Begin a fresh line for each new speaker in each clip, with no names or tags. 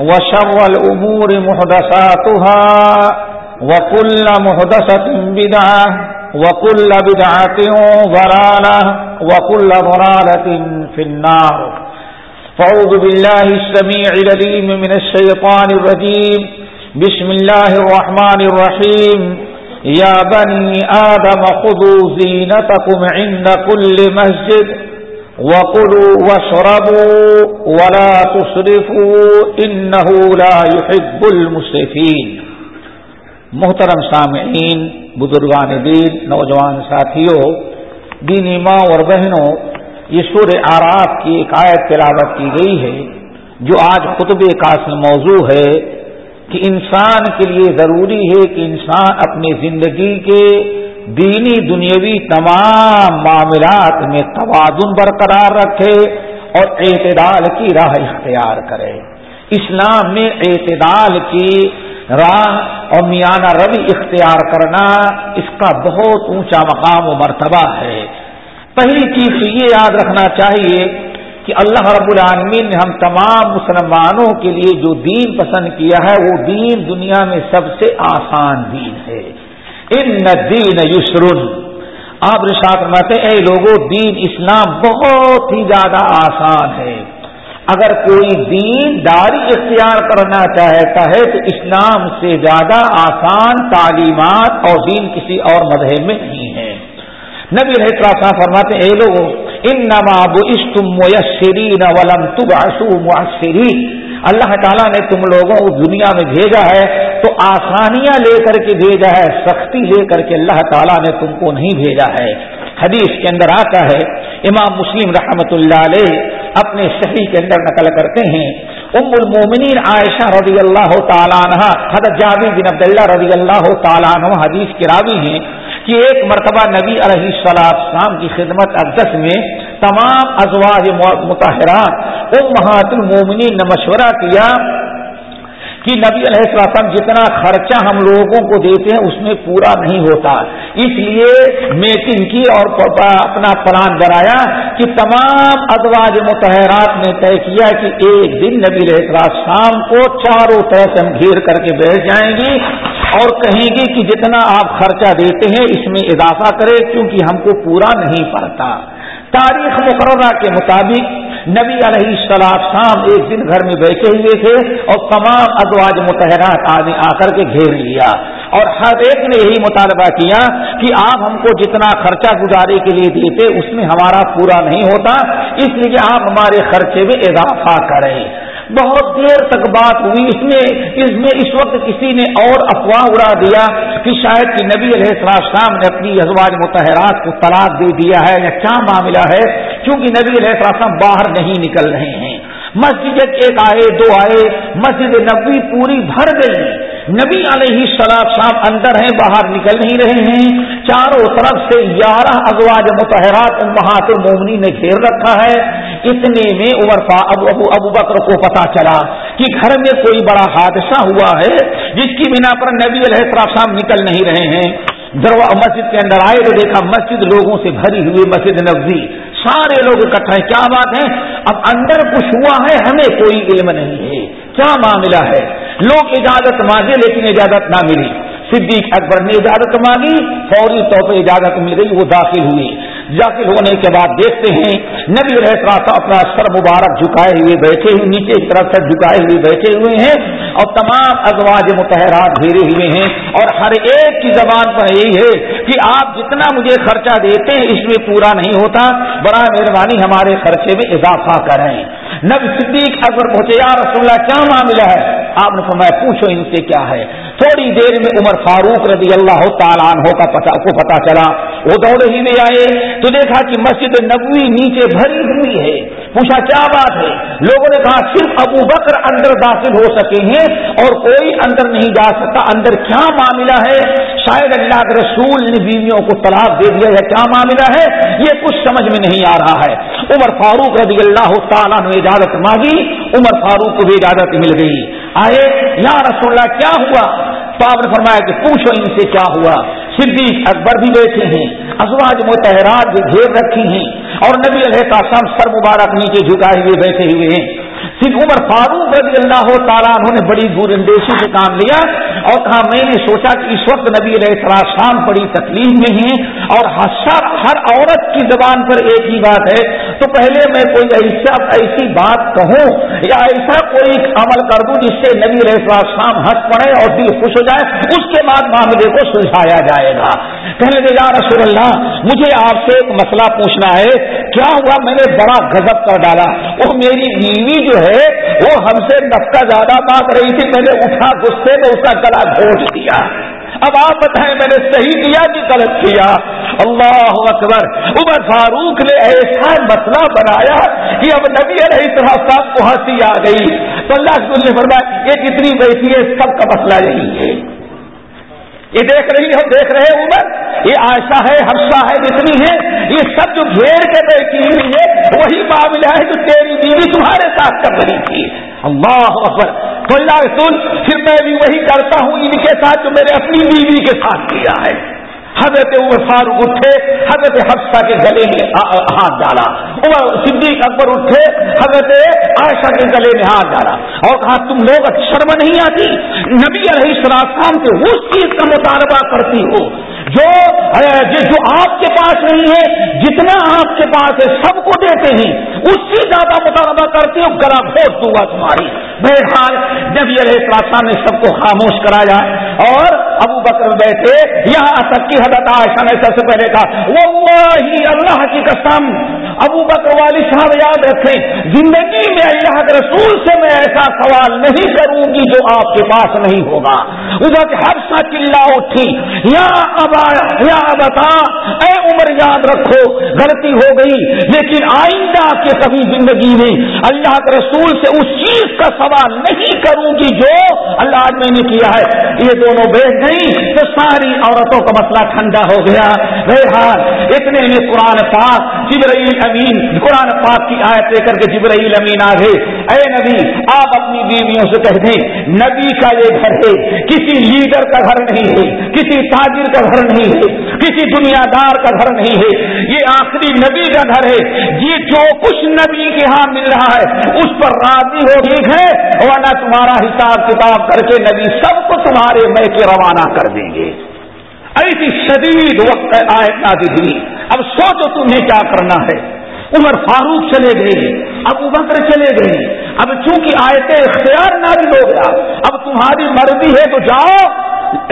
وشر الأمور محدثاتها وكل محدثة بدعة وكل بدعة ضرالة وكل ضرالة في النار. فعوذ بالله السميع لليم من الشيطان الرجيم. بسم الله الرحمن الرحيم. يا بني آدم خذوا زينتكم عند كل مسجد. وقلوا واشربوا ولا تصرفوا انه لا يحب المسرفين. محترم سامعین، بزرگان دین، نوجوان ساتھیوں، دینی ماں اور بہنوں، یہ سور آراف کی ایک آیت تلاوت کی گئی ہے، جو آج خطب کا موضوع ہے کہ انسان کے لیے ضروری ہے کہ انسان اپنی زندگی کے دینی دنیاوی تمام معاملات میں توازن برقرار رکھے اور اعتدال کی راہ اختیار کرے۔ اسلام میں اعتدال کی راہ اور میانہ روی اختیار کرنا اس کا بہت اونچا مقام و مرتبہ ہے۔ پہلی چیز یہ یاد رکھنا چاہیے کہ اللہ رب العالمین نے ہم تمام مسلمانوں کے لیے جو دین پسند کیا ہے، وہ دین دنیا میں سب سے آسان دین ہے۔ ان دین یسرن آپ رشاط فرماتے اے لوگوں دین اسلام بہت ہی زیادہ آسان ہے۔ اگر کوئی دین داری اختیار کرنا چاہتا ہے، تو اسلام سے زیادہ آسان تعلیمات اور دین کسی اور مذہب میں نہیں ہے۔ نبی رہا فرماتے اے لوگوں ان نماب استم میسرین ولم تب آسو اللہ تعالیٰ نے تم لوگوں کو دنیا میں بھیجا ہے، تو آسانیاں لے کر کے بھیجا ہے، سختی لے کر کے اللہ تعالیٰ نے تم کو نہیں بھیجا ہے۔ حدیث کے اندر آتا ہے، امام مسلم رحمت اللہ علیہ اپنے صحیح کے اندر نقل کرتے ہیں۔ ام المومنین عائشہ رضی اللہ تعالیٰ عنہ حضرت جابر بن عبداللہ رضی اللہ تعالیٰ عنہ حدیث کی راوی ہیں کہ ایک مرتبہ نبی علیہ السلام کی خدمت اقدس میں تمام ازواج متحرات امہات المومنین نے مشورہ کیا کہ نبی علیہ السلام جتنا خرچہ ہم لوگوں کو دیتے ہیں، اس میں پورا نہیں ہوتا۔ اس لیے میٹنگ کی اور اپنا پلان بنایا کہ تمام ادواج متحرات نے طے کیا کہ ایک دن نبی علیہ السلام کو چاروں طرف ہم گھیر کر کے بیٹھ جائیں گی اور کہیں گی کہ جتنا آپ خرچہ دیتے ہیں، اس میں اضافہ کرے کیونکہ ہم کو پورا نہیں پڑتا۔ تاریخ مقررہ کے مطابق نبی علیہ السلام شام ایک دن گھر میں بیٹھے ہوئے تھے اور تمام ادواج متحرات آدمی آ کر کے گھیر لیا اور ہر ایک نے یہی مطالبہ کیا کہ آپ ہم کو جتنا خرچہ گزارے کے لیے دیتے اس میں ہمارا پورا نہیں ہوتا اس لیے آپ ہمارے خرچے میں اضافہ کریں۔ بہت دیر تک بات ہوئی، اس میں اس میں اس وقت کسی نے اور افواہ اڑا دیا کہ شاید کہ نبی علیہ السلام نے اپنی ازواج متحرات کو طلاق دے دیا ہے یا کیا معاملہ ہے کیونکہ نبی علیہ السلام باہر نہیں نکل رہے ہیں۔ مسجد ایک آئے، دو آئے، مسجد نبوی پوری بھر گئی۔ نبی علیہ سلاب صاحب اندر ہیں، باہر نکل نہیں رہے ہیں۔ چاروں طرف سے گیارہ ازواج متحرات امہات مومنی نے گھیر رکھا ہے۔ اتنے میں عمر ابو ابو ابو بکر کو پتا چلا کہ گھر میں کوئی بڑا حادثہ ہوا ہے، جس کی بنا پر نبی علیہ السلام صاحب نکل نہیں رہے ہیں۔ دروا مسجد کے اندر آئے تو دیکھا مسجد لوگوں سے بھری ہوئی مسجد نبزی سارے لوگ اکٹھا ہیں۔ کیا بات ہے؟ اب اندر کچھ ہوا ہے، ہمیں کوئی علم نہیں ہے۔ کیا معاملہ ہے؟ لوگ اجازت مانگے لیکن اجازت نہ ملی۔ صدیق اکبر نے اجازت مانگی، فوری طور پر اجازت مل گئی، وہ داخل ہوئی داخل ہونے کے بعد دیکھتے ہیں، نبی رہتا اپنا سر مبارک جھکائے ہوئے بیٹھے ہوئے، نیچے کی طرف سر جھکائے ہوئے بیٹھے ہوئے ہیں اور تمام ازواج متحرات گھیرے ہوئے ہیں۔ اور ہر ایک کی زبان پر یہی ہے کہ آپ جتنا مجھے خرچہ دیتے ہیں، اس میں پورا نہیں ہوتا۔ بڑا مہربانی ہمارے خرچے میں اضافہ کریں۔ نبی صدیق اکبر پہنچے، یا رسول اللہ، کیا معاملہ ہے؟ آپ نے فرمایا، پوچھو ان سے کیا ہے. تھوڑی دیر میں عمر فاروق رضی اللہ تعالیٰ عنہ کا پتا کو پتا چلا، وہ دوڑے ہی میں آئے. تو دیکھا کہ مسجد نبوی نیچے بھری ہوئی ہے۔ پوچھا، کیا بات ہے؟ لوگوں نے کہا، صرف ابو بکر اندر داخل ہو سکے ہیں اور کوئی اندر نہیں جا سکتا۔ اندر کیا معاملہ ہے؟ شاید اللہ کے رسول نے بیویوں کو طلاق دے دیا ہے کیا معاملہ ہے؟ یہ کچھ سمجھ میں نہیں آ رہا ہے۔ عمر فاروق رضی اللہ تعالیٰ نے اجازت مانگی، عمر فاروق کو بھی اجازت مل گئی۔ آئے، یا رسول اللہ، کیا ہوا؟ تو آپ نے فرمایا کہ پوچھو ان سے کیا ہوا۔ صدیق اکبر بھی بیٹھے ہیں، ازواج متحرات بھی گھیر رکھی ہیں اور نبی علیہ کا سم سر مبارک نیچے جھکائے ہوئے، بیٹھے ہوئے ہیں۔ صرف عمر فاروق رضی اللہ تعالیٰ انہوں نے بڑی دور اندیشی سے کام لیا اور کہا، میں نے سوچا کہ اس وقت نبی علیہ السلام بڑی تکلیف میں ہیں اور ہر ہر عورت کی زبان پر ایک ہی بات ہے تو پہلے میں کوئی ایسا ایسی بات کہوں یا ایسا کوئی عمل کر دوں جس سے نبی علیہ السلام ہنس پڑے اور دل خوش ہو جائے؟ اس کے بعد معاملے کو سلجھایا جائے گا۔ کہنے لگے، یا رسول اللہ، مجھے آپ سے ایک مسئلہ پوچھنا ہے۔ کیا ہوا میں نے بڑا گزب کر ڈالا؟ وہ میری بیوی جو ہے، وہ ہم سے نفقہ زیادہ مانگ رہی تھی۔ میں نے اٹھا غصے میں اس کا گلا گھونٹ دیا۔ اب آپ بتائیں میں نے صحیح کیا کہ غلط کیا؟ اللہ اکبر، عمر فاروق نے ایسا مسئلہ بنایا کہ اب نبی علیہ السلام صاحب کو ہنسی آ گئی۔ تو اللہ نے فرمایا یہ کتنی بیٹھی ہے سب کا مسئلہ یہی ہے۔ یہ دیکھ رہی ہم دیکھ رہے ہیں، عمر، یہ آشا ہے ہفسا ہے، جتنی ہے یہ سب جو گھیر کے بیٹھی ہوئی ہے وہی معاملہ ہے جو تیری بیوی تمہارے ساتھ کر رہی تھی۔ اللہ اکبر۔ تو اللہ رسول، پھر میں بھی وہی کرتا ہوں ان کے ساتھ جو میرے اپنی بیوی کے ساتھ کیا ہے۔ حضرت عمر فاروق اٹھے، حضرت حفصہ کے گلے میں ہاتھ ڈالا۔ عمر صدیق اکبر اٹھے، حضرت عائشہ کے گلے میں ہاتھ ڈالا۔ اور کہا، تم لوگ شرم نہیں آتی؟ نبی علیہ السلام سے اس چیز کا مطالبہ کرتی ہو۔ جو جو آپ کے پاس نہیں ہے، جتنا آپ کے پاس ہے، سب کو دیتے ہیں۔ اس سے زیادہ مطالبہ کرتے ہو گلا بھوٹ دوں گا تمہاری۔ بہرحال جب یہ السلام نے سب کو خاموش کرایا اور ابو بکر بیٹھے، یہاں تک کی حضرت عائشہ نے سب سے پہلے کہا وہ اللہ کی قسم، ابو بکر والی صاحب یاد رکھیں، زندگی میں اللہ کے رسول سے میں ایسا سوال نہیں کروں گی جو آپ کے پاس نہیں ہوگا۔ ادھر ہر سا چلا اٹھی، یا ابا، یا بتا اے عمر یاد رکھو، غلطی ہو گئی، لیکن آئندہ کے کبھی زندگی میں اللہ کے رسول سے اس چیز کا سوال نہیں کروں گی جو اللہ میں نے کیا ہے۔ یہ دونوں بیٹھ گئیں تو ساری عورتوں کا مسئلہ ٹھنڈا ہو گیا۔ بہرحال اتنے میں قرآن پاک، جبرائیل امین، قرآن پاک کی آیت لے کر کے جبرائیل امین آ گئے۔ اے نبی، آپ اپنی بیویوں سے کہہ دیں، نبی کا یہ گھر ہے، کسی لیڈر کا گھر نہیں ہے، کسی تاجر کا گھر نہیں ہے، کسی دنیا دار کا گھر نہیں ہے، یہ آخری نبی کا گھر ہے۔ یہ جو کچھ نبی کے ہاں مل رہا ہے، اس پر راضی ہو ٹھیک ہے ورنہ تمہارا حساب کتاب کر کے نبی سب کو تمہارے میں کے روانہ کر دیں گے۔ ایسی شدید وقت آئے نازل ہوئی۔ اب سوچو تمہیں کیا کرنا ہے۔ عمر فاروق چلے گئے اب ابکر چلے گئے۔ اب چونکہ آیت اختیار نازل ہو گیا، اب تمہاری مرضی ہے تو جاؤ،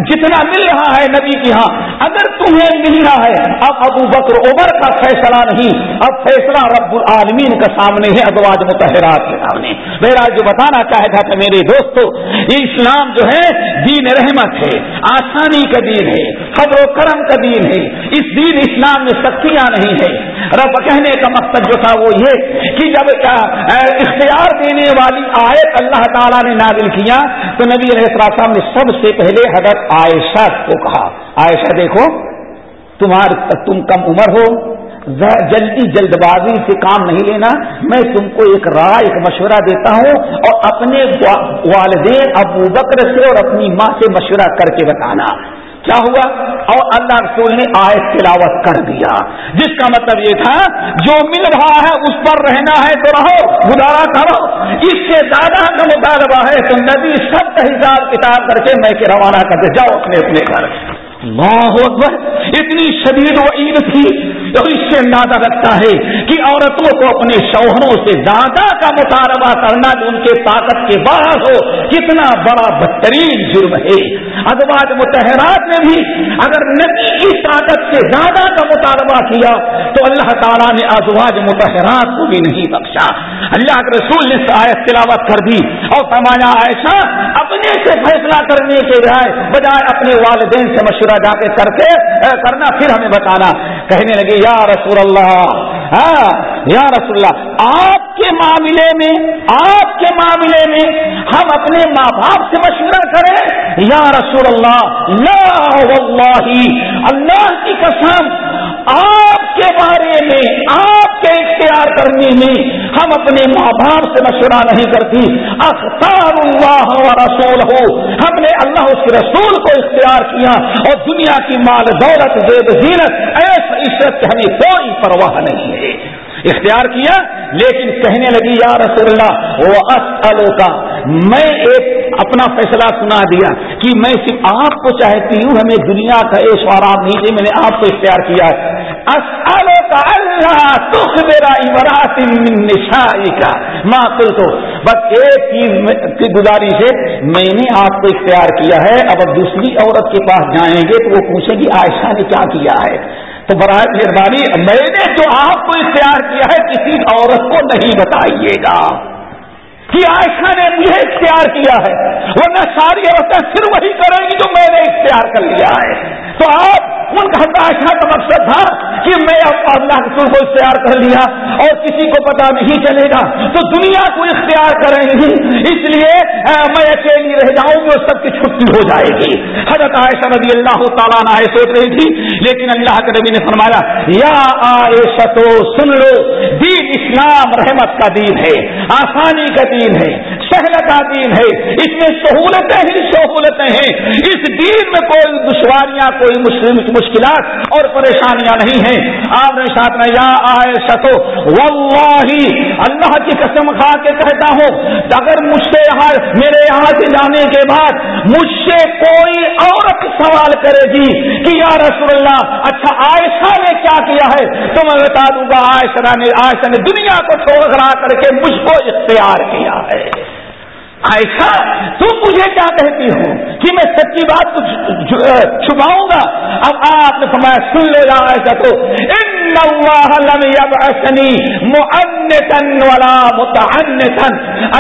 جتنا مل رہا ہے نبی کی ہاں اگر تمہیں مل رہا ہے، اب ابو بکر عمر کا فیصلہ نہیں، اب فیصلہ رب العالمین کا سامنے ہے ادواج متحرات کے سامنے۔ میرا جو بتانا چاہتا تھا میرے دوستو یہ اسلام جو ہے، دین رحمت ہے، آسانی کا دین ہے خبر و کرم کا دین ہے۔ اس دین اسلام میں سختیاں نہیں ہے رب کہنے کا مقصد جو تھا وہ یہ کہ جب اختیار دینے والی آیت اللہ تعالیٰ نے نازل کیا، تو نبی علیہ السلام نے سب سے پہلے حضرت عائشہ کو کہا۔ عائشہ دیکھو، تمہار، تم کم عمر ہو جلدی جلد بازی سے کام نہیں لینا، میں تم کو ایک رائے ایک مشورہ دیتا ہوں اور اپنے والدین ابو بکر سے اور اپنی ماں سے مشورہ کر کے بتانا۔ کیا ہوا؟ اور اللہ رسول نے آئے تلاوت کر دیا۔ جس کا مطلب یہ تھا، جو مل رہا ہے اس پر رہنا ہے تو رہو، گزارا کرو۔ اس سے زیادہ کا مطالبہ ہے تو نبی سب کا حساب کتاب کر کے میں کے روانہ کر دے۔ جاؤ اپنے اپنے گھر۔ اللہ اکبر، اتنی شدید و عید تھی۔ تو اس سے اندازہ رکھتا ہے کہ عورتوں کو اپنے شوہروں سے زیادہ کا مطالبہ کرنا جو ان کے طاقت کے باہر ہو، کتنا بڑا بدترین جرم ہے۔ ادواج متحرات نے بھی اگر نبی کی طاقت سے زیادہ کا مطالبہ کیا تو اللہ تعالیٰ نے ازواج متحرات کو بھی نہیں بخشا۔ اللہ کے رسول نے آیت تلاوت کر دی اور فرمایا ایسا اپنے سے فیصلہ کرنے کے بجائے اپنے والدین سے مشورہ جا کے کر کے کرنا، پھر ہمیں بتانا۔ کہنے لگے یا رسول اللہ ہاں یا رسول اللہ، آپ کے معاملے میں، آپ کے معاملے میں ہم اپنے ماں باپ سے مشورہ کریں، یا رسول اللہ، لا واللہ اللہ کی قسم، آپ کے بارے میں، آپ کے اختیار کرنے میں ہم اپنے ماں باپ سے مشورہ نہیں کرتی۔ اختار اللہ و رسول ہو ہم نے اللہ اس کے رسول کو اختیار کیا اور دنیا کی مال دولت، زیب زینت ایسا عزت ہمیں کوئی پرواہ نہیں۔ ہے اختیار کیا، لیکن کہنے لگی، یا رسول اللہ وہ اصلوں کا میں ایک اپنا فیصلہ سنا دیا کہ میں صرف آپ کو چاہتی ہوں، ہمیں دنیا کا ایش آرام نہیں دے میں نے آپ کو اختیار کیا اصلوں کا اللہ تخ میرا نشائی کا ماں کل تو بس ایک چیز کی گزارش ہے، میں نے آپ کو اختیار کیا ہے۔ اب دوسری عورت کے پاس جائیں گے تو وہ پوچھیں گی عائشہ نے کیا کیا ہے؟ تو برائے مہربانی میں نے جو آپ کو اختیار کیا ہے، کسی عورت کو نہیں بتائیے گا۔ کہ عائشہ نے مجھے اختیار کیا ہے، ورنہ ساری عورتیں پھر وہی کریں گی جو میں نے اختیار کر لیا ہے۔ تو آپ، ان کا عائشہ کا مقصد تھا کہ میں اللہ رسول کو اختیار کر لیا اور کسی کو پتا نہیں چلے گا۔ تو دنیا کو اختیار کریں گی، اس لیے میں اکیلی رہ جاؤں گی اور سب کی چھٹی ہو جائے گی۔ حضرت عائشہ رضی اللہ تعالیٰ نہ سوچ رہی تھی، لیکن اللہ کے نبی نے فرمایا، یا عائشہ تو سن لو، دین اسلام رحمت کا دین ہے، آسانی کا دین دین ہے۔ سہل دین ہے۔ اس میں سہولتیں ہی سہولتیں ہیں۔ اس دین میں کوئی دشواریاں، کوئی مسلم، مشکلات اور پریشانیاں نہیں ہیں۔ آپ نے ساتھ میں یا آئے ستو اللہ کی قسم کھا کے کہتا ہوں، اگر مجھ سے یہاں، میرے یہاں سے جانے کے بعد مجھ سے کوئی عورت سوال کرے گی کہ یا رسول اللہ اچھا عائشہ نے کیا کیا ہے؟ تو میں بتا دوں گا، عائشہ نے عائشہ نے دنیا کو چھوڑ کر کے مجھ کو اختیار کیا ہے۔ ایسا تم مجھے کیا کہتی ہو؟ کہ میں سچی بات چھپاؤں گا؟ اب آپ نے فرمایا، سن لے رہا ایسا تو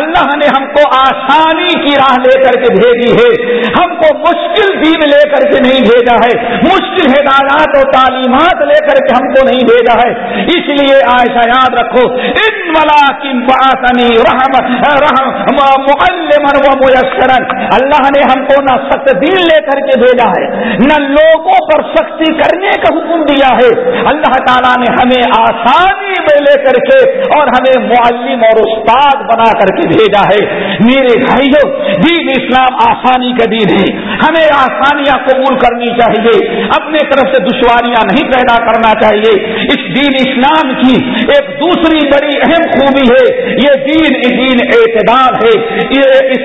اللہ نے ہم کو آسانی کی راہ لے کر کے بھیجی ہے۔ ہم کو مشکل دین لے کر کے نہیں بھیجا ہے۔ مشکل ہدایات اور تعلیمات لے کر کے ہم کو نہیں بھیجا ہے۔ اس لیے عائشہ، یاد رکھو ان ملا کی باسنی رحم میسرن اللہ نے ہم کو نہ سخت دل لے کر کے بھیجا ہے، نہ لوگوں پر سختی کرنے کا حکم دیا ہے۔ اللہ تعالیٰ نے ہمیں آسانی میں لے کر کے اور ہمیں معلم اور استاد بنا کر کے بھیجا ہے۔ میرے بھائیوں، دین اسلام آسانی کا دین ہے۔ ہمیں آسانیاں قبول کرنی چاہیے، اپنے طرف سے دشواریاں نہیں پیدا کرنا چاہیے۔ اس دین اسلام کی ایک دوسری بڑی اہم خوبی ہے، یہ دین دین اعتدال ہے۔ یہ اس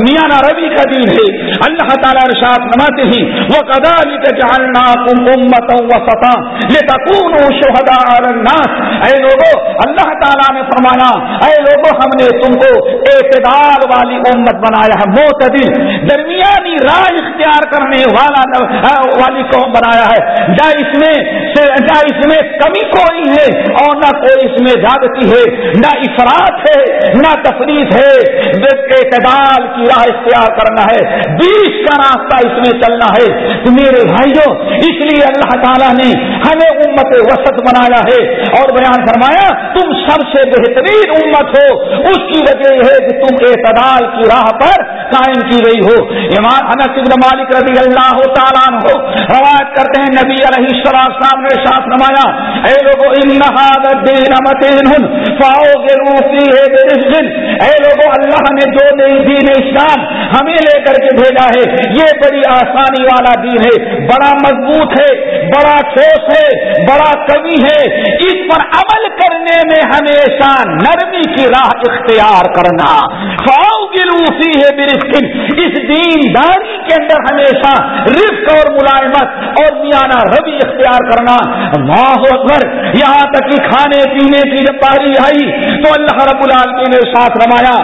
میاں روی کا دین ہے۔ اللہ تعالیٰ ارشاد نماتے ہی وہ کدا جاننا امت و ستا یہ تکون شہدا الناس۔ اے لوگوں اللہ تعالیٰ نے فرمایا، اے لوگوں ہم نے تم کو اعتدال والی امت بنایا ہے موتدل درمیانی راہ اختیار کرنے والا والی قوم بنایا ہے۔ نہ اس میں نہ اس میں کمی کوئی ہے اور نہ کوئی اس میں زیادتی ہے۔ نہ افراد ہے، نہ تفریح ہے۔ اعتدال کی راہ اختیار کرنا ہے۔ بیس کا راستہ اس میں چلنا ہے۔ تو میرے بھائیوں، اس لیے اللہ تعالیٰ نے ہمیں امت وسط بنایا ہے اور بیان فرمایا، تم سب سے بہترین امت ہو۔ اس کی وجہ یہ ہے کہ تم اعتدال کی راہ پر قائم کی گئی ہو۔ ایمان انس ابن مالک رضی اللہ تعالیٰ ہو روایت کرتے ہیں، نبی علیہ السلام نے ساتھ نمایا اے لوگوں دین متین فاؤ کے روسی ہے اے لوگوں اللہ نے جو نئی دین اسلام ہمیں لے کر کے بھیجا ہے۔ یہ بڑی آسانی والا دین ہے، بڑا مضبوط ہے، بڑا ٹھوس ہے، بڑا کمی ہے۔ اس پر عمل کرنے میں ہمیشہ نرمی کی راہ اختیار کرنا۔ فاؤ کی روسی ہے اس دینداری کے اندر ہمیشہ رفق اور ملائمت اور میانہ روی اختیار کرنا۔ اللہ اکبر، یہاں تک کہ کھانے پینے کی جب پاری آئی تو اللہ رب العالمین نے ساتھ روایا۔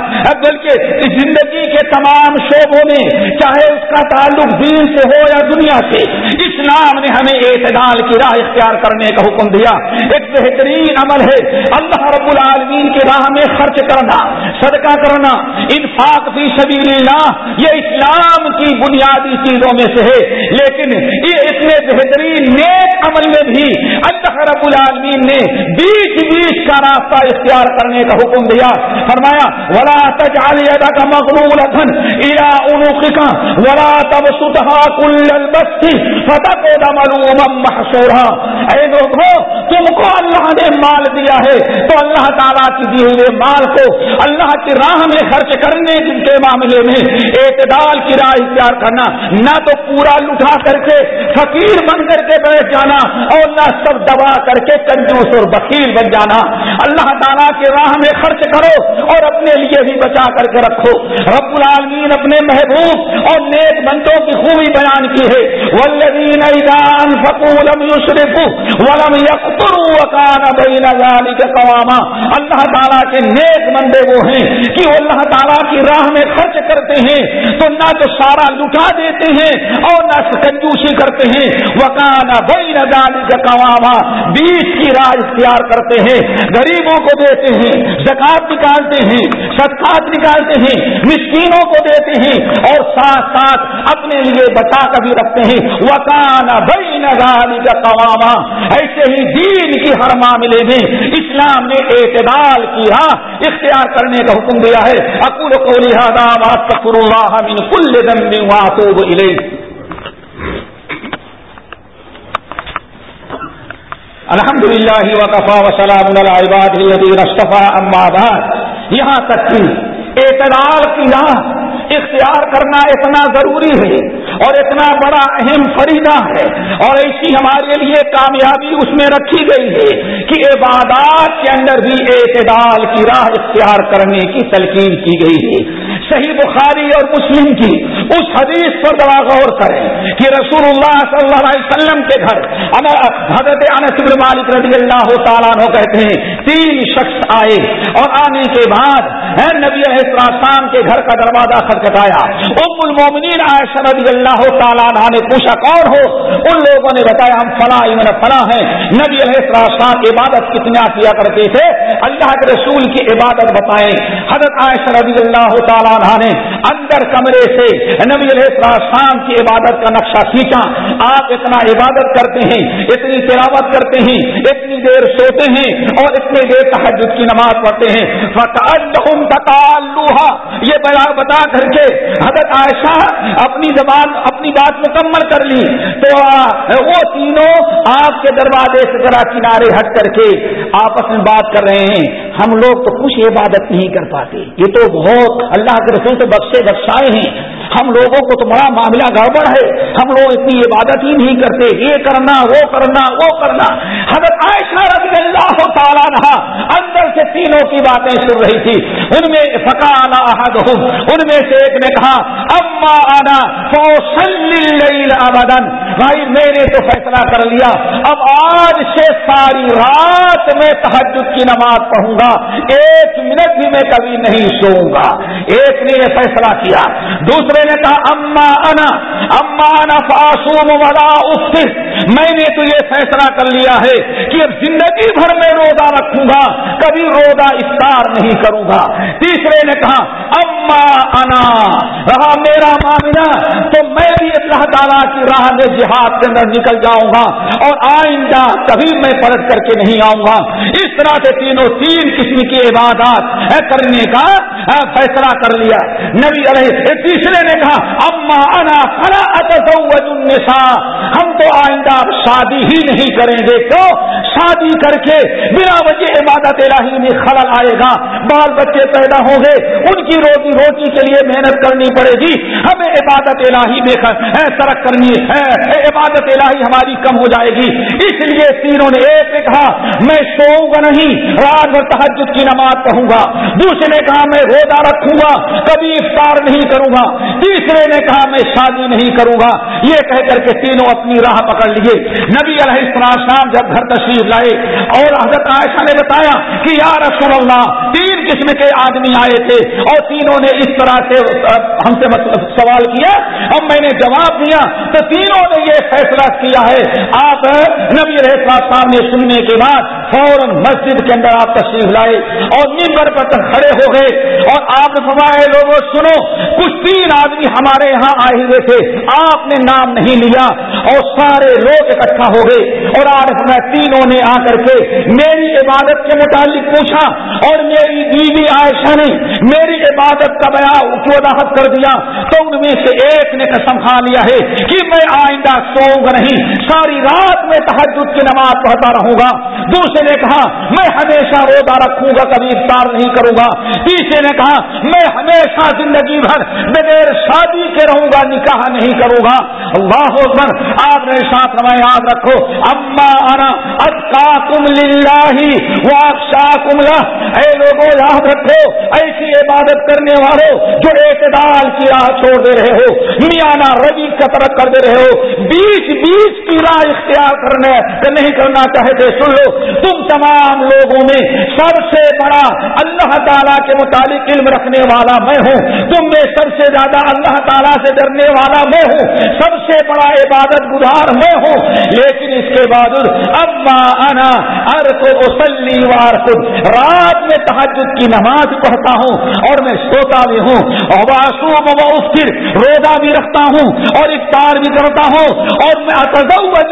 بلکہ زندگی کے تمام شعبوں میں، چاہے اس کا تعلق دین سے ہو یا دنیا سے اسلام نے ہمیں اعتدال کی راہ اختیار کرنے کا حکم دیا۔ ایک بہترین عمل ہے اللہ رب العالمین کی راہ میں خرچ کرنا، صدقہ کرنا، انفاق فی سبیل اللہ یہ اسلام کی بنیادی چیزوں میں سے ہے۔ لیکن یہ اتنے بہترین نیک عمل میں بھی اللہ رب العالمین نے بیچ بیچ کا راستہ اختیار کرنے کا حکم دیا۔ فرمایا، ولا تجعل يدك مغلولة الى عنقك ولا تبسطها كل البسط فتقعد ملوما محسورا اے لوگوں تم کو اللہ نے مال دیا ہے۔ تو اللہ تعالیٰ کی دی ہوئے مال کو اللہ کی راہ میں خرچ کرنے کے معاملے میں اعتدال کی راہ اختیار کرنا، نہ تو پورا لٹا کر کے فقیر بن کر کے بیٹھ جانا اور نہ سب دبا کر کے کنجوس اور بکیل بن جانا۔ اللہ تعالیٰ کے راہ میں خرچ کرو اور اپنے لیے بھی بچا کر کے رکھو۔ رب العالمین اپنے محبوب اور نیک بندوں کی خوبی بیان کی ہے۔ ولدین ایدان فکولم یوسرف ولم یقر وکان بین ذالک قواما۔ اللہ تعالیٰ کے نیک بندے وہ ہیں کہ وہ اللہ تعالیٰ کی راہ میں خرچ کرتے ہیں۔ تو نہ تو سارا لٹا دیتے ہیں اور نہ کنجوسی کرتے ہیں۔ وکانا بھائی نہ کواما بیچ کی راج اختیار کرتے ہیں۔ غریبوں کو دیتے ہیں زکات نکالتے ہیں، صدقات نکالتے ہیں، مسکینوں کو دیتے ہیں اور ساتھ ساتھ اپنے لیے بچا کر بھی رکھتے ہیں۔ وکانا بھائی نہ کا قواما۔ ایسے ہی دین کی ہر معاملے میں اسلام نے اعتدال کی راہ اختیار کرنے کا حکم دیا ہے۔ اکول کو لہٰذا واستغفر اللہ من كل ذنب واتوب الیہ الحمد للہ وقفا وسلام العباد الذین الذين اصطفى اما بعد. یہاں تک کہ اعتدال کی راہ اختیار کرنا اتنا ضروری ہے اور اتنا بڑا اہم فریدہ ہے اور ایسی ہمارے لیے کامیابی اس میں رکھی گئی ہے کہ عبادات کے اندر بھی اعتدال کی راہ اختیار کرنے کی تلقین کی گئی ہے۔ صحیح بخاری اور مسلم کی اس حدیث پر دوا غور کریں کہ رسول اللہ صلی اللہ علیہ وسلم کے گھر حضرت انس بن مالک رضی اللہ تعالیٰ عنہ کہتے ہیں، تین شخص آئے اور آنے کے بعد نبی السلام کے گھر کا دروازہ خطکھٹایا ام المومنین عائشہ رضی اللہ تعالیٰ عنہ نے پوچھا کون ہو؟ ان لوگوں نے بتایا، ہم فلاں ابن فلاں ہیں۔ نبی علیہ السلام عبادت کتنا کیا کرتے تھے؟ اللہ کے رسول کی عبادت بتائیں۔ حضرت عائشہ رضی اللہ تعالیٰ نے اندر کمرے سے نبی علیہ السلام کی عبادت کا نقشہ کھینچا۔ آپ اتنا عبادت کرتے ہیں، اتنی تلاوت کرتے ہیں، اتنی دیر سوتے ہیں اور اتنی دیر تحجد کی نماز پڑھتے ہیں۔ یہ بتا کر کے حضرت عائشہ اپنی زبان اپنی بات مکمل کر لی۔ تو وہ تینوں آپ کے دروازے سے ذرا کنارے ہٹ کر کے آپس میں بات کر رہے ہیں۔ ہم لوگ تو کچھ عبادت نہیں کر پاتے۔ یہ تو بہت اللہ کے رسول سے بخشے بخشائے ہیں۔ ہم لوگوں کو تو بڑا معاملہ گڑبڑ ہے۔ ہم لوگ اتنی عبادت ہی نہیں کرتے۔ یہ کرنا، وہ کرنا وہ کرنا۔ حضرت عائشہ رضی اللہ تعالیٰ رہا اندر سے تینوں کی باتیں سن رہی تھی۔ ان میں فکانا احد ان میں سے ایک نے کہا، اما آنا ابدن بھائی میں نے تو فیصلہ کر لیا۔ اب آج سے ساری رات میں تحجد کی نماز پڑھوں گا۔ ایک منٹ بھی میں کبھی نہیں سوؤں گا۔ ایک نے یہ فیصلہ کیا۔ دوسرے نے کہا، اما انا اما انا فاسوم ولا افطر۔ میں نے تو یہ فیصلہ کر لیا ہے کہ اب زندگی بھر میں روزہ رکھوں گا، کبھی روزہ افطار نہیں کروں گا۔ تیسرے نے کہا، اما انا، رہا میرا معاملہ تو میں بھی اللہ تعالیٰ کی راہ میں جہاد کے اندر نکل جاؤں گا اور آئندہ کبھی میں پلٹ کر کے نہیں آؤں گا۔ اس طرح سے تینوں تین قسم کی عبادات کرنے کا فیصلہ کر لیا۔ نبی علیہ تیسرے نے کہا، اما انا فلا اتزوج النساء۔ ہم تو آئندہ شادی ہی نہیں کریں گے، کیوں؟ شادی کر کے بنا وجہ عبادت الہی میں خلل آئے گا۔ بال بچے پیدا ہوں گے۔ ان کی روزی روٹی کے لیے محنت کرنی پڑے گی۔ ہمیں عبادت الہی میں ترک کرنی ہے۔ عبادت الہی ہماری کم ہو جائے گی۔ اس لیے تینوں نے ایک نے کہا، میں سوؤں گا نہیں۔ رات بھر تحجد کی نماز پڑھوں گا۔ دوسرے نے کہا، میں روزہ رکھوں گا۔ کبھی افطار نہیں کروں گا۔ تیسرے نے کہا، میں شادی نہیں کروں گا۔ یہ کہہ کر کے تینوں اپنی راہ پکڑ لیے۔ نبی علیہ السلام جب گھر تشریف لائے اور حضرت عائشہ نے بتایا کہ یا رسول اللہ، تین قسم کے آدمی آئے تھے اور تینوں نے اس طرح سے ہم سے سوال کیا، اب میں نے جواب دیا تو تینوں نے یہ فیصلہ کیا ہے۔ آپ، نبی علیہ نے سننے کے بعد فوراً مسجد کے اندر آپ تشریف لائے اور ممبر پر کھڑے ہو گئے اور آپ نے فرمایا، لوگوں، سنو، کچھ تین آدمی ہمارے یہاں آئے ہوئے تھے، آپ نے نام نہیں لیا اور سارے لوگ اکٹھا ہو گئے اور آج میں تینوں نے آ کر کے میری عبادت کے متعلق پوچھا اور میری بیوی عائشہ نے میری عبادت کا بیان وضاحت کر دیا تو ان میں سے ایک نے قسم کھا لیا ہے کہ میں آئندہ سوؤں گا نہیں، ساری رات میں تحجد کی نماز پڑھتا رہوں گا۔ دوسرے نے کہا، میں ہمیشہ روزہ رکھوں گا، کبھی افطار نہیں کروں گا۔ تیسرے نے کہا، میں ہمیشہ زندگی بھر بغیر شادی کے رہوں گا، نکاح نہیں کروں گا۔ اللہ اکبر، آپ نے ساتھ میں یاد رکھو۔ اما انا اتقا کم لاکشا کم اے لوگوں، یاد رکھو، ایسی عبادت کرنے والوں جو اعتدال کی راہ چھوڑ دے رہے ہو میانا روی کا طرف کر دے رہے ہو۔ بیچ بیچ کی راہ اختیار کرنے نہیں کرنا چاہتے سن لو۔ تم تمام لوگوں میں سب سے بڑا اللہ تعالیٰ کے متعلق علم رکھنے والا میں ہوں۔ تم میں سب سے زیادہ اللہ تعالیٰ سے ڈرنے والا میں ہوں۔ سب سے بڑا عبادت گزار میں ہوں۔ لیکن اس کے بعد اما انا اسلی وار خود رات میں تحجد کی نماز پڑھتا ہوں اور میں سوتا بھی ہوں اور روزہ بھی رکھتا ہوں اور افطار بھی کرتا ہوں اور میں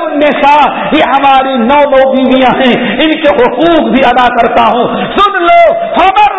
النساء۔ یہ ہماری نو نو بیویاں ہیں، ان کے حقوق بھی ادا کرتا ہوں۔ سن لو خبر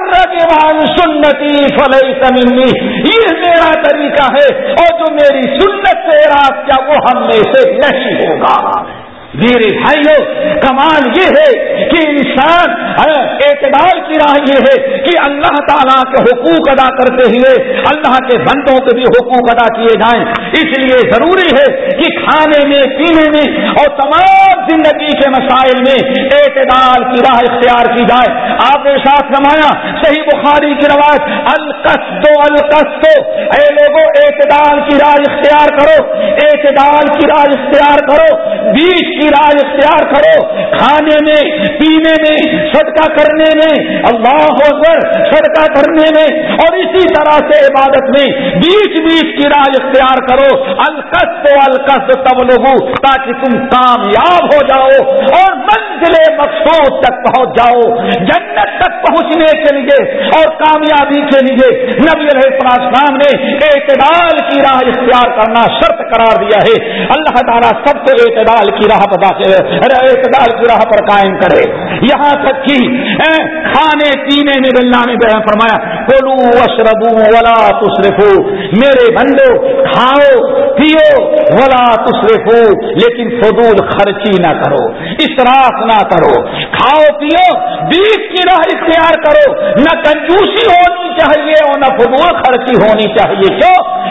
سنتی فلئی سمنی یہ میرا طریقہ ہے اور جو میری سنت سے رات کیا وہ ہم میں سے نہیں ہوگا۔ میرے بھائیوں کمال یہ ہے کہ انسان اعتدال کی راہ یہ ہے کہ اللہ تعالیٰ کے حقوق ادا کرتے ہوئے اللہ کے بندوں کے بھی حقوق ادا کیے جائیں۔ اس لیے ضروری ہے کہ کھانے میں، پینے میں اور تمام زندگی کے مسائل میں اعتدال کی راہ اختیار کی جائے۔ آپ نے ساتھ نمایا صحیح بخاری کی روایت القصو القصو اے لوگوں اعتدال کی راہ اختیار کرو۔ اعتدال کی راہ اختیار کرو۔ بیچ کی راہ اختیار کرو۔ کھانے میں، پینے میں، صدقہ کرنے میں۔ اللہ اکبر، صدقہ کرنے میں۔ اور اسی طرح سے عبادت میں بیچ بیچ کی راہ اختیار کرو۔ الکس تو تب لوگوں تاکہ تم کامیاب ہو جاؤ اور منزل مقصود تک پہنچ جاؤ۔ جنت تک پہنچنے کے لیے اور کامیابی کے لیے نبی علیہ السلام نے اعتدال کی راہ اختیار کرنا شرط قرار دیا ہے۔ اللہ تعالیٰ سب کو اعتدال کی راہ اعتدال کی راہ پر قائم کرے۔ یہاں تک کہ کھانے پینے میں اللہ نے بیان فرمایا بولو اشربو ولا تصرفو میرے بندو، کھاؤ، پیو، ولا تصرفو لیکن فضول خرچی نہ کرو اسراف نہ کرو۔ کھاؤ، پیو بیچ کی راہ اختیار کرو۔ نہ کنجوسی ہونی چاہیے اور نہ فضول خرچی ہونی چاہیے۔ کیوں؟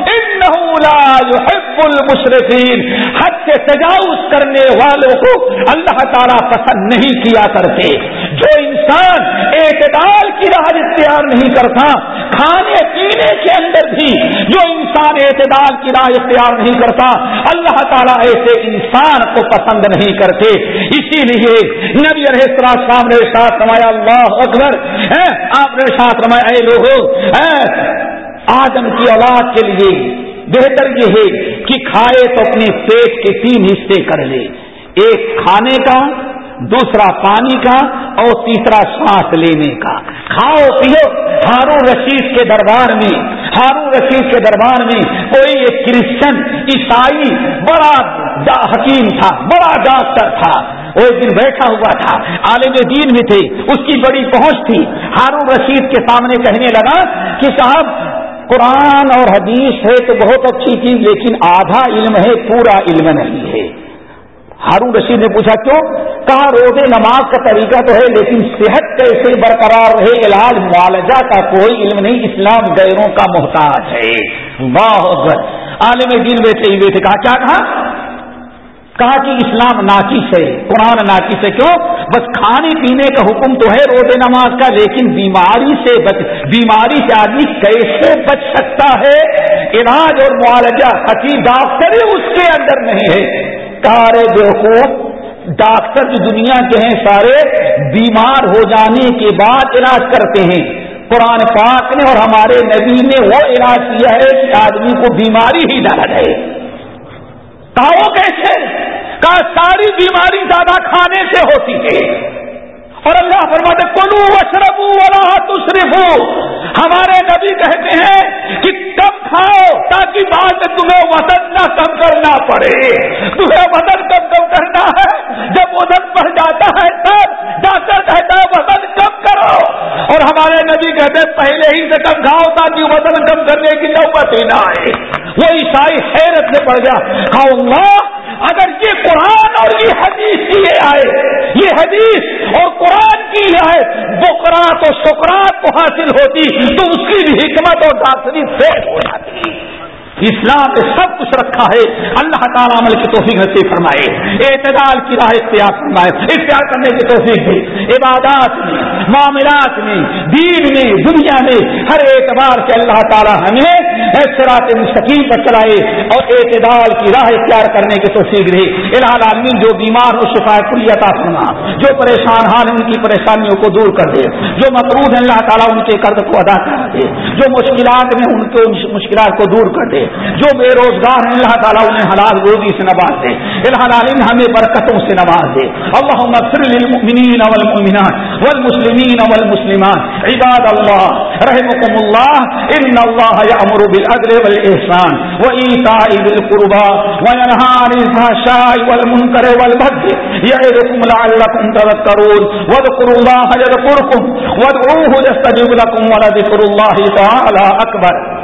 المشرفین۔ حد سے تجاوز کرنے والے والوں کو اللہ تعالیٰ پسند نہیں کیا کرتے۔ جو انسان اعتدال کی راہ اختیار نہیں کرتا، کھانے پینے کے اندر بھی جو انسان اعتدال کی راہ اختیار نہیں کرتا، اللہ تعالیٰ ایسے انسان کو پسند نہیں کرتے۔ اسی لیے نبی السلام نے ساتھ رمایا اللہ اکبر آپ نے ساتھ رمایا اے لوگوں آدم کی اولاد کے لیے بہتر یہ ہے کہ کھائے تو اپنے پیٹ کے تین حصے کر لے۔ ایک کھانے کا، دوسرا پانی کا اور تیسرا سانس لینے کا۔ کھاؤ، پیو، ہارون رشید کے دربار میں، ہارون رشید کے دربار میں کوئی ایک کرسچن، عیسائی، بڑا حکیم تھا، بڑا ڈاکٹر تھا۔ وہ ایک دن بیٹھا ہوا تھا، عالم دین میں تھے، اس کی بڑی پہنچ تھی۔ ہارون رشید کے سامنے کہنے لگا کہ صاحب، قرآن اور حدیث ہے تو بہت اچھی چیز، لیکن آدھا علم ہے، پورا علم نہیں ہے۔ ہارون رشید نے پوچھا کیوں؟ کہا روزے نماز کا طریقہ تو ہے، لیکن صحت کیسے برقرار رہے؟ علاج، معالجہ کا کوئی علم نہیں، اسلام غیروں کا محتاج ہے۔ واہ عالم دین بیٹھے ہی بیٹھے کہا، کیا کہا؟ کہا کہ اسلام ناقص ہے، قرآن ناقص ہے۔ کیوں؟ بس کھانے پینے کا حکم تو ہے روزے نماز کا، لیکن بیماری سے بچ، بیماری سے آدمی کیسے بچ سکتا ہے؟ علاج اور معالجہ حقیق ڈاکٹر اس کے اندر نہیں ہے۔ کہا دیکھو، ڈاکٹر جو دنیا کے ہیں سارے، بیمار ہو جانے کے بعد علاج کرتے ہیں۔ قرآن پاک نے اور ہمارے نبی نے وہ علاج کیا ہے کہ آدمی کو بیماری ہی ڈالا جائے۔ کہا وہ کیسے؟ کہا، ساری بیماری زیادہ کھانے سے ہوتی ہے۔ اور اللہ فرماتے کلو وشربو تصرف ہمارے نبی کہتے ہیں تاکہ بعد میں تمہیں وزن نہ کم کرنا پڑے۔ تمہیں وزن کم کم کرنا ہے۔ جب وزن بڑھ جاتا ہے تب ڈاکٹر کہتا ہے وزن کم کرو۔ اور ہمارے نبی کہتے پہلے ہی سے کم کھاؤ تاکہ وزن کم کرنے کی نوبت ہی نہ آئے۔ وہ عیسائی حیرت سے پڑ گیا کھاؤں گا اگر یہ قرآن اور یہ حدیث کی آئے یہ حدیث اور قرآن کی آئے بکرات اور شکرات کو حاصل ہوتی، تو اس کی بھی حکمت اور داخلی فیل ہو جاتی۔ اسلام میں سب کچھ رکھا ہے۔ اللہ تعالیٰ عمل کی توفیق نصیب فرمائے۔ اعتدال کی راہ اختیار فرمائے۔ اختیار کرنے کی توفیق دی۔ عبادات میں، معاملات میں، دین میں، دنیا میں ہر اعتبار سے اللہ تعالیٰ ہمیں سرات مستقیم پر چلائے اور اعتدال کی راہ اختیار کرنے کی توفیق دے۔ عالمین جو بیمار ہو شفایت پوری عطا فرما۔ جو پریشان، حال ان کی پریشانیوں کو دور کر دے۔ جو مقروض ہیں، اللہ تعالیٰ ان کے قرض کو ادا کرا دے۔ جو مشکلات میں ان کے مشکلات کو دور کر دے۔ جو بے روزگار ہیں، اللہ تعالیٰ انہیں حلال روزی سے نواز دے۔ الحال ہمیں برکتوں سے نواز دے۔ اللہ للمؤمنین والمؤمنات والمسلمین والمسلمات۔ عباد اللہ رحمكم اللہ، ان اللہ یامر بالعدل والاحسان وایتاء ذی القربى وینهى عن الفحشاء والمنکر والبغي یعظکم لعلکم تذکرون۔ واذکروا الله یذکرکم، وادعوه یستجب لكم ولذکر الله تعالی اکبر۔